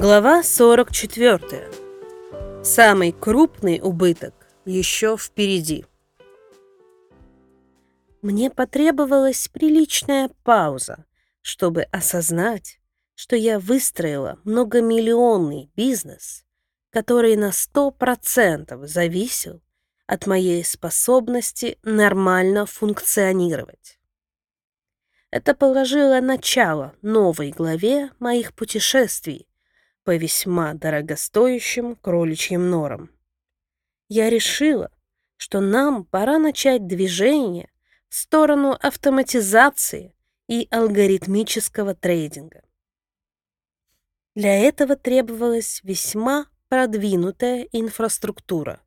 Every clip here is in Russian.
Глава 44. Самый крупный убыток еще впереди. Мне потребовалась приличная пауза, чтобы осознать, что я выстроила многомиллионный бизнес, который на 100% зависел от моей способности нормально функционировать. Это положило начало новой главе моих путешествий по весьма дорогостоящим кроличьим норам. Я решила, что нам пора начать движение в сторону автоматизации и алгоритмического трейдинга. Для этого требовалась весьма продвинутая инфраструктура.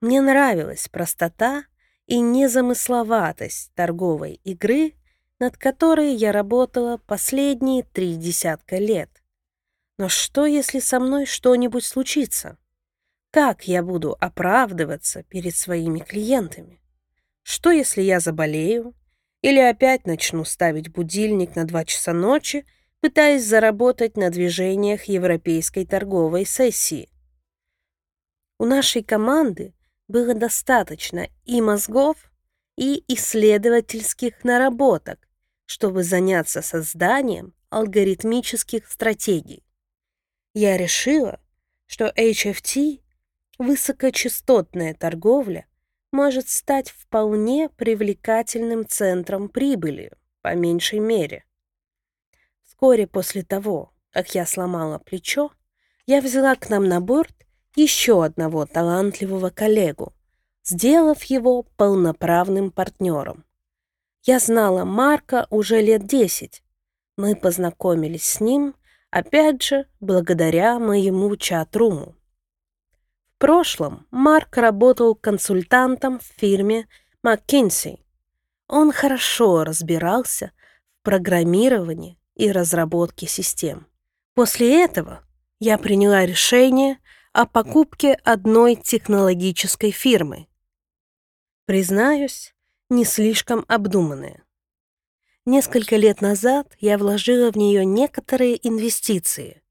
Мне нравилась простота и незамысловатость торговой игры, над которой я работала последние три десятка лет. Но что, если со мной что-нибудь случится? Как я буду оправдываться перед своими клиентами? Что, если я заболею? Или опять начну ставить будильник на два часа ночи, пытаясь заработать на движениях европейской торговой сессии? У нашей команды было достаточно и мозгов, и исследовательских наработок, чтобы заняться созданием алгоритмических стратегий я решила, что HFT, высокочастотная торговля, может стать вполне привлекательным центром прибыли, по меньшей мере. Вскоре после того, как я сломала плечо, я взяла к нам на борт еще одного талантливого коллегу, сделав его полноправным партнером. Я знала Марка уже лет десять. Мы познакомились с ним Опять же, благодаря моему чат-руму. В прошлом Марк работал консультантом в фирме McKinsey. Он хорошо разбирался в программировании и разработке систем. После этого я приняла решение о покупке одной технологической фирмы. Признаюсь, не слишком обдуманное. Несколько лет назад я вложила в нее некоторые инвестиции,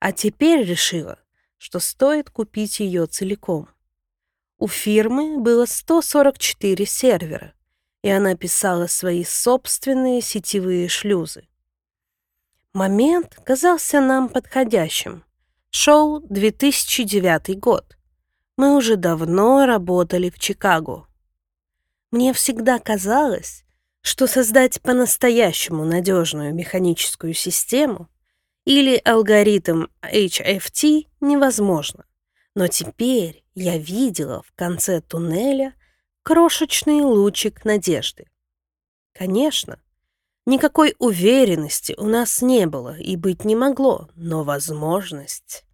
а теперь решила, что стоит купить ее целиком. У фирмы было 144 сервера, и она писала свои собственные сетевые шлюзы. Момент казался нам подходящим. Шел 2009 год. Мы уже давно работали в Чикаго. Мне всегда казалось, что создать по-настоящему надежную механическую систему или алгоритм HFT невозможно. Но теперь я видела в конце туннеля крошечный лучик надежды. Конечно, никакой уверенности у нас не было и быть не могло, но возможность...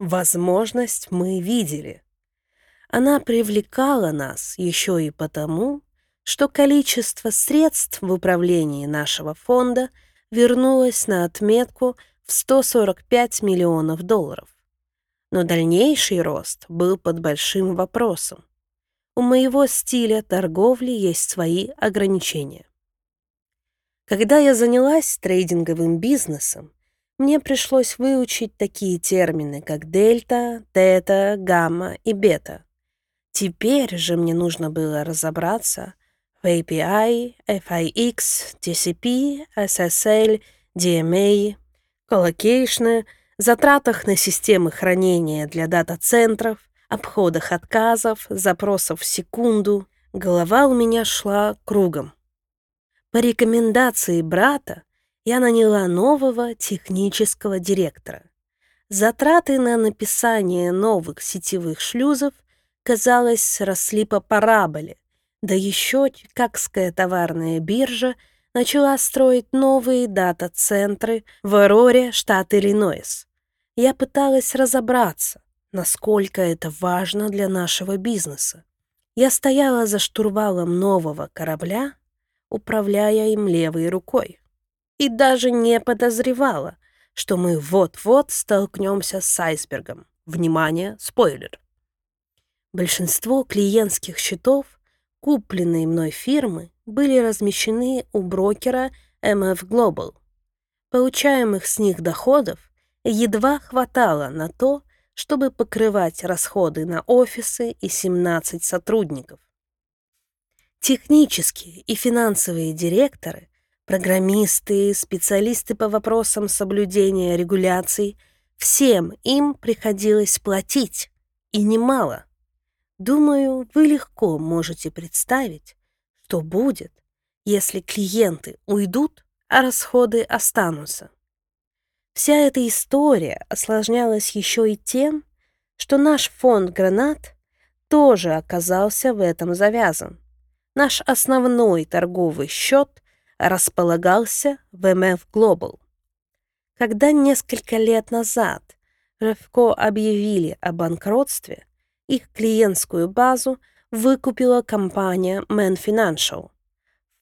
Возможность мы видели. Она привлекала нас еще и потому, что количество средств в управлении нашего фонда вернулось на отметку в 145 миллионов долларов. Но дальнейший рост был под большим вопросом. У моего стиля торговли есть свои ограничения. Когда я занялась трейдинговым бизнесом, мне пришлось выучить такие термины, как дельта, тета, гамма и бета. Теперь же мне нужно было разобраться в API, FIX, TCP, SSL, DMA, colocation ы, затратах на системы хранения для дата-центров, обходах отказов, запросов в секунду. Голова у меня шла кругом. По рекомендации брата я наняла нового технического директора. Затраты на написание новых сетевых шлюзов, казалось, росли по параболе, да еще Чикагская товарная биржа начала строить новые дата-центры в Ороре, штат Иллинойс. Я пыталась разобраться, насколько это важно для нашего бизнеса. Я стояла за штурвалом нового корабля, управляя им левой рукой. И даже не подозревала, что мы вот-вот столкнемся с айсбергом. Внимание, спойлер. Большинство клиентских счетов купленные мной фирмы были размещены у брокера MF Global. Получаемых с них доходов едва хватало на то, чтобы покрывать расходы на офисы и 17 сотрудников. Технические и финансовые директоры, программисты, специалисты по вопросам соблюдения регуляций, всем им приходилось платить, и немало. Думаю, вы легко можете представить, что будет, если клиенты уйдут, а расходы останутся. Вся эта история осложнялась еще и тем, что наш фонд гранат тоже оказался в этом завязан. Наш основной торговый счет располагался в MF Global. Когда несколько лет назад Ревко объявили о банкротстве, их клиентскую базу выкупила компания Man Financial.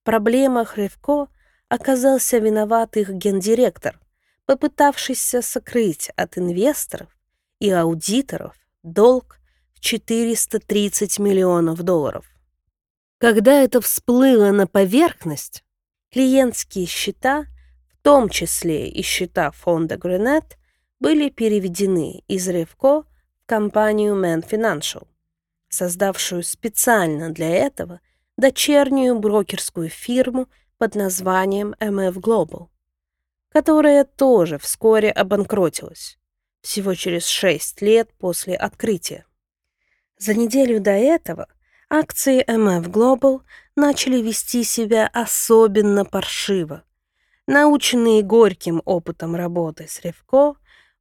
В проблемах Ревко оказался виноват их гендиректор, попытавшийся сокрыть от инвесторов и аудиторов долг в 430 миллионов долларов. Когда это всплыло на поверхность, клиентские счета, в том числе и счета фонда Гринет, были переведены из Ревко компанию Man Financial, создавшую специально для этого дочернюю брокерскую фирму под названием MF Global которая тоже вскоре обанкротилась, всего через 6 лет после открытия. За неделю до этого акции MF Global начали вести себя особенно паршиво. Наученные горьким опытом работы с Ревко,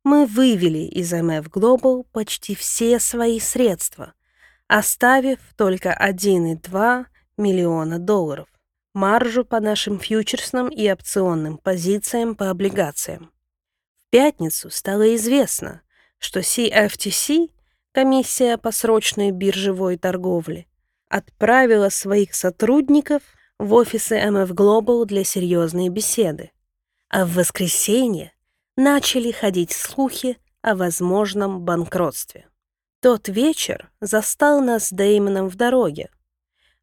мы вывели из MF Global почти все свои средства, оставив только 1,2 миллиона долларов маржу по нашим фьючерсным и опционным позициям по облигациям. В пятницу стало известно, что CFTC, комиссия по срочной биржевой торговле, отправила своих сотрудников в офисы MF Global для серьезной беседы. А в воскресенье начали ходить слухи о возможном банкротстве. Тот вечер застал нас с Дэймоном в дороге,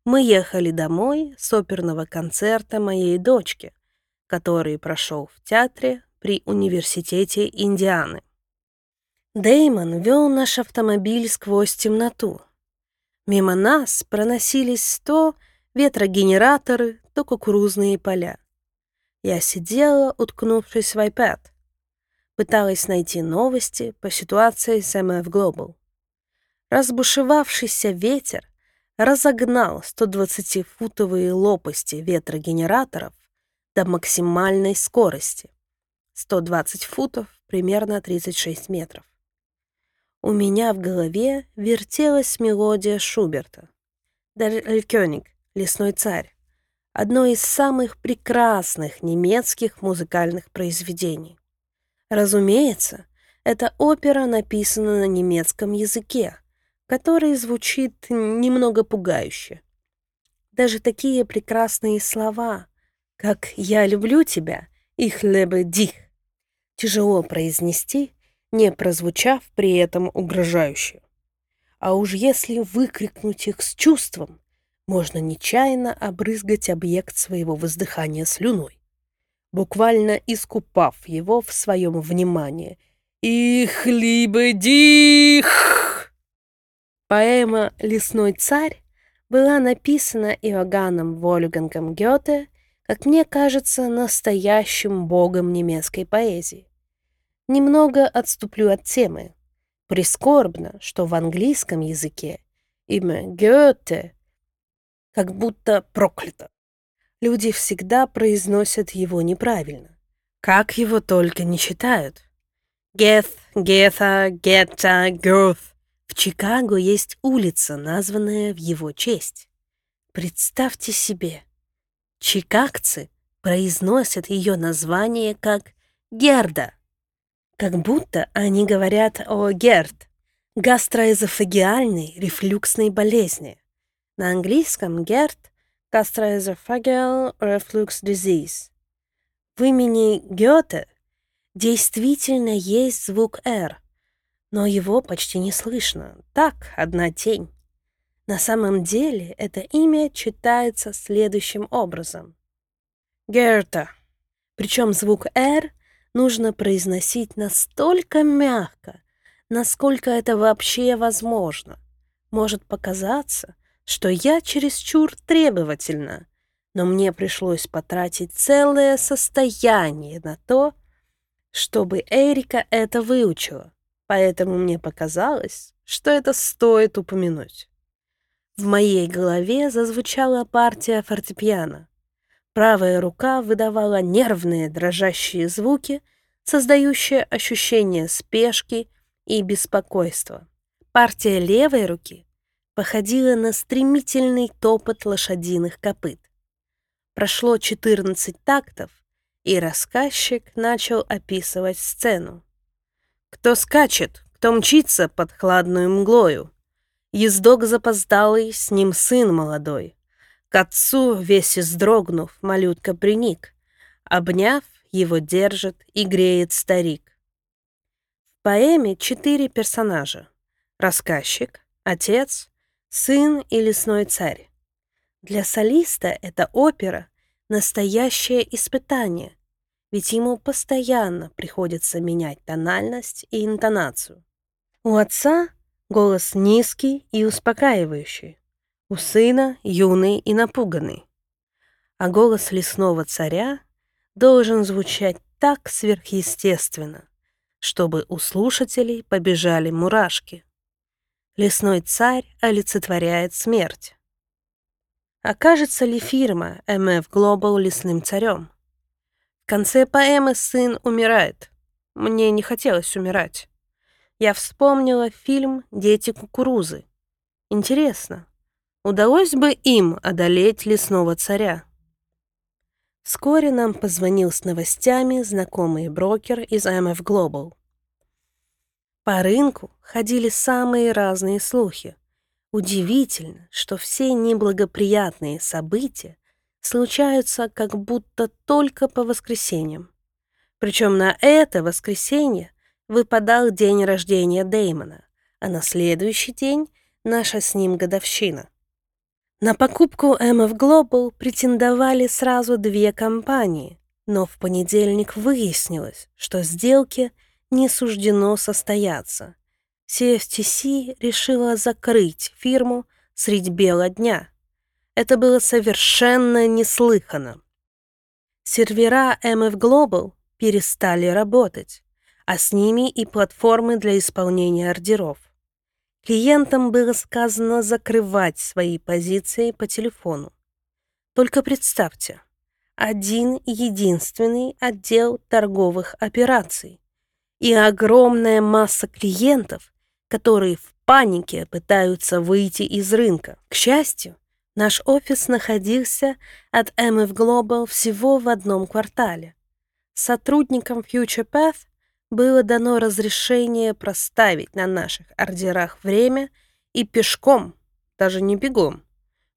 мы ехали домой с оперного концерта моей дочки, который прошел в театре при Университете Индианы. Деймон вел наш автомобиль сквозь темноту. Мимо нас проносились то ветрогенераторы, то кукурузные поля. Я сидела, уткнувшись в iPad. Пыталась найти новости по ситуации с MF Global. Разбушевавшийся ветер разогнал 120-футовые лопасти ветрогенераторов до максимальной скорости. 120 футов, примерно 36 метров. У меня в голове вертелась мелодия Шуберта. «Дарлькёник», «Лесной царь», одно из самых прекрасных немецких музыкальных произведений. Разумеется, эта опера написана на немецком языке, который звучит немного пугающе. Даже такие прекрасные слова, как «я люблю тебя» и «хлебы дих» тяжело произнести, не прозвучав при этом угрожающе. А уж если выкрикнуть их с чувством, можно нечаянно обрызгать объект своего воздыхания слюной, буквально искупав его в своем внимании. «Их либо дих!» Поэма «Лесной царь» была написана Иоганном Вольфгангом Гёте, как мне кажется, настоящим богом немецкой поэзии. Немного отступлю от темы. Прискорбно, что в английском языке имя Гёте как будто проклято. Люди всегда произносят его неправильно. Как его только не читают. Гeth, Гетha, Гетта, Гёth. В Чикаго есть улица, названная в его честь. Представьте себе, чикагцы произносят ее название как Герда, как будто они говорят о Герд, гастроэзофагиальной рефлюксной болезни. На английском Герд – gastroesophageal reflux disease. В имени Гёте действительно есть звук «р», но его почти не слышно. Так, одна тень. На самом деле это имя читается следующим образом. Герта. Причем звук «р» нужно произносить настолько мягко, насколько это вообще возможно. Может показаться, что я чересчур требовательна, но мне пришлось потратить целое состояние на то, чтобы Эрика это выучила, поэтому мне показалось, что это стоит упомянуть. В моей голове зазвучала партия фортепиано. Правая рука выдавала нервные дрожащие звуки, создающие ощущение спешки и беспокойства. Партия левой руки походила на стремительный топот лошадиных копыт. Прошло 14 тактов, и рассказчик начал описывать сцену. Кто скачет, кто мчится под хладную мглою. Ездок запоздалый, с ним сын молодой. К отцу, весь издрогнув, малютка приник. Обняв, его держит и греет старик. В поэме четыре персонажа. Рассказчик, отец, сын и лесной царь. Для солиста эта опера — настоящее испытание, ведь ему постоянно приходится менять тональность и интонацию. У отца голос низкий и успокаивающий, у сына юный и напуганный, а голос лесного царя должен звучать так сверхъестественно, чтобы у слушателей побежали мурашки. Лесной царь олицетворяет смерть. Окажется ли фирма MF Global лесным царем? В конце поэмы сын умирает. Мне не хотелось умирать. Я вспомнила фильм «Дети кукурузы». Интересно, удалось бы им одолеть лесного царя? Вскоре нам позвонил с новостями знакомый брокер из MF Global. По рынку ходили самые разные слухи. Удивительно, что все неблагоприятные события случаются как будто только по воскресеньям. Причем на это воскресенье выпадал день рождения Дэймона, а на следующий день наша с ним годовщина. На покупку MF Global претендовали сразу две компании, но в понедельник выяснилось, что сделки не суждено состояться. CFTC решила закрыть фирму средь бела дня. Это было совершенно неслыханно. Сервера MF Global перестали работать, а с ними и платформы для исполнения ордеров. Клиентам было сказано закрывать свои позиции по телефону. Только представьте, один единственный отдел торговых операций и огромная масса клиентов, которые в панике пытаются выйти из рынка. К счастью, наш офис находился от MF Global всего в одном квартале. Сотрудникам Future Path было дано разрешение проставить на наших ордерах время и пешком, даже не бегом,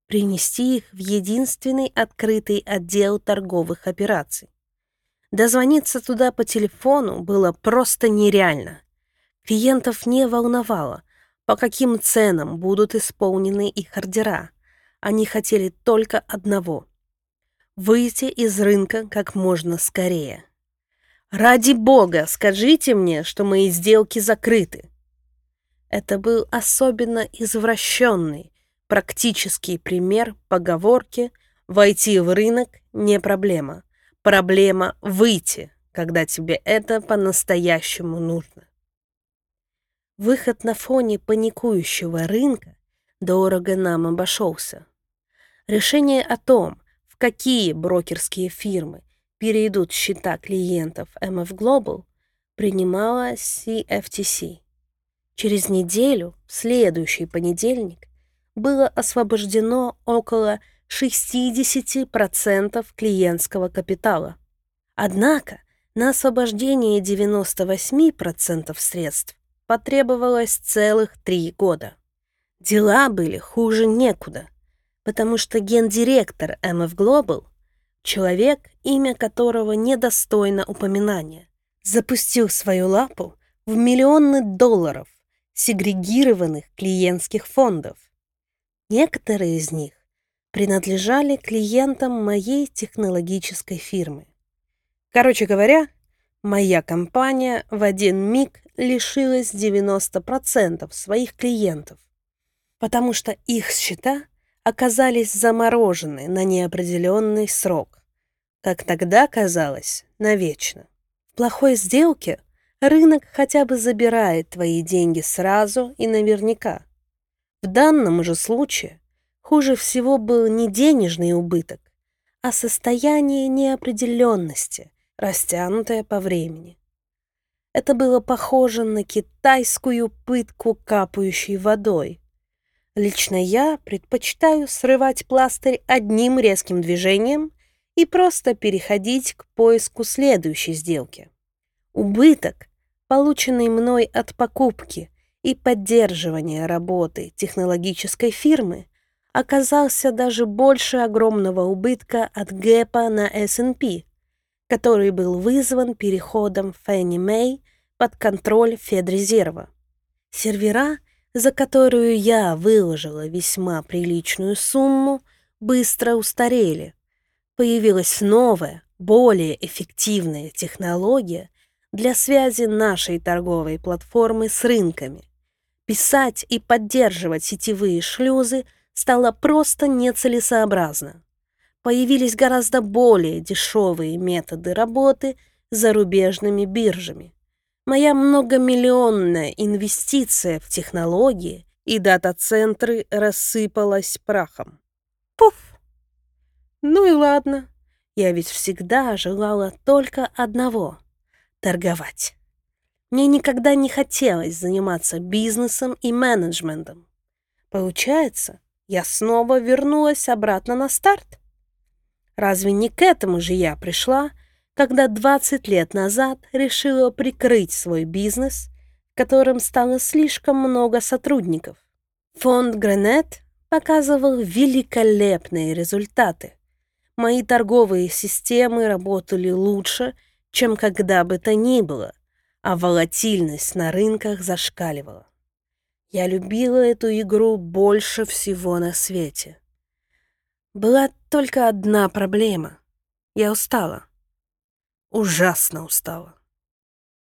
принести их в единственный открытый отдел торговых операций. Дозвониться туда по телефону было просто нереально. Клиентов не волновало, по каким ценам будут исполнены их ордера. Они хотели только одного — выйти из рынка как можно скорее. «Ради бога, скажите мне, что мои сделки закрыты!» Это был особенно извращенный, практический пример поговорки «войти в рынок не проблема, проблема выйти, когда тебе это по-настоящему нужно». Выход на фоне паникующего рынка дорого нам обошелся. Решение о том, в какие брокерские фирмы перейдут счета клиентов MF Global, принимала CFTC. Через неделю, в следующий понедельник, было освобождено около 60% клиентского капитала. Однако на освобождение 98% средств потребовалось целых три года. Дела были хуже некуда, потому что гендиректор MF Global Человек, имя которого недостойно упоминания, запустил свою лапу в миллионы долларов сегрегированных клиентских фондов. Некоторые из них принадлежали клиентам моей технологической фирмы. Короче говоря, Моя компания в один миг лишилась 90% своих клиентов, потому что их счета оказались заморожены на неопределенный срок, как тогда казалось, навечно. В плохой сделке рынок хотя бы забирает твои деньги сразу и наверняка. В данном же случае хуже всего был не денежный убыток, а состояние неопределенности, растянутое по времени. Это было похоже на китайскую пытку капающей водой. Лично я предпочитаю срывать пластырь одним резким движением и просто переходить к поиску следующей сделки. Убыток, полученный мной от покупки и поддерживания работы технологической фирмы, оказался даже больше огромного убытка от гэпа на S&P, который был вызван переходом Фенни Мэй под контроль Федрезерва. Сервера, за которую я выложила весьма приличную сумму, быстро устарели. Появилась новая, более эффективная технология для связи нашей торговой платформы с рынками. Писать и поддерживать сетевые шлюзы – стало просто нецелесообразно. Появились гораздо более дешевые методы работы с зарубежными биржами. Моя многомиллионная инвестиция в технологии и дата-центры рассыпалась прахом. Пуф! Ну и ладно. Я ведь всегда желала только одного — торговать. Мне никогда не хотелось заниматься бизнесом и менеджментом. Получается, я снова вернулась обратно на старт. Разве не к этому же я пришла, когда 20 лет назад решила прикрыть свой бизнес, в котором стало слишком много сотрудников? Фонд Гренет показывал великолепные результаты. Мои торговые системы работали лучше, чем когда бы то ни было, а волатильность на рынках зашкаливала. Я любила эту игру больше всего на свете. Была только одна проблема. Я устала. Ужасно устала.